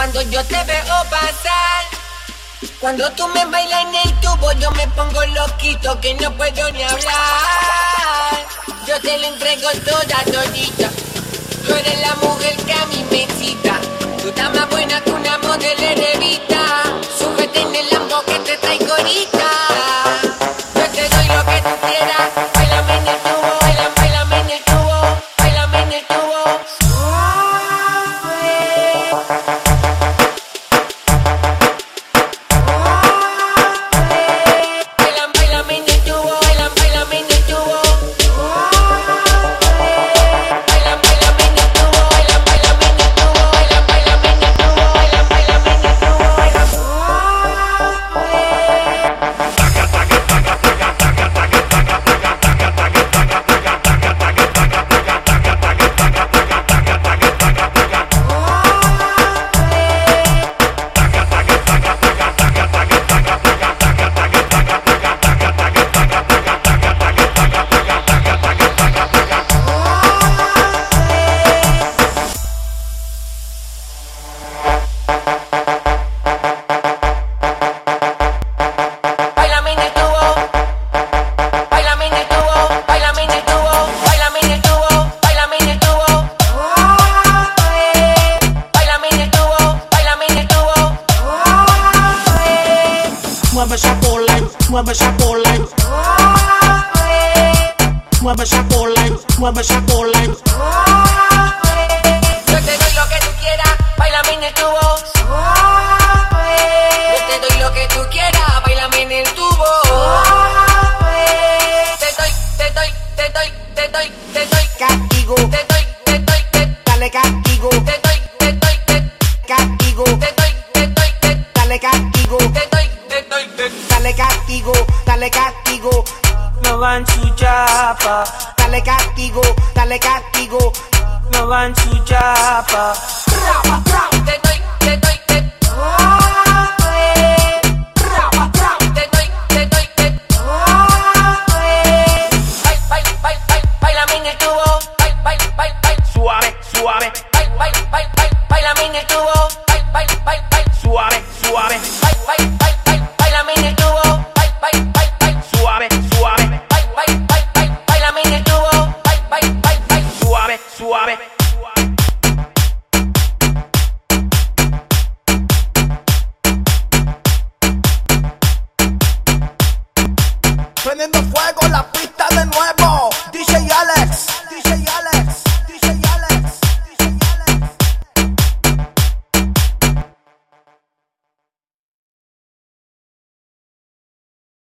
Cuando yo te veo pasar, cuando tú me bailas en el tubo, yo me pongo loquito que no puedo ni hablar. Yo te lo entrego toda, todita. Tú eres la Mueve esa bola, mueve esa bola, mueve esa bola, mueve esa bola. Yo te doy lo que tú quieras, bailame en el tubo. Yo te doy lo que tú quieras, castigo, dale castigo, No van su chapa, dale castigo, dale castigo. no van su chapa. te doy, te doy, te te doy, te doy, te Bail, bail, bail, bail, suave. Prendiendo fuego la pista de nuevo. DJ Alex.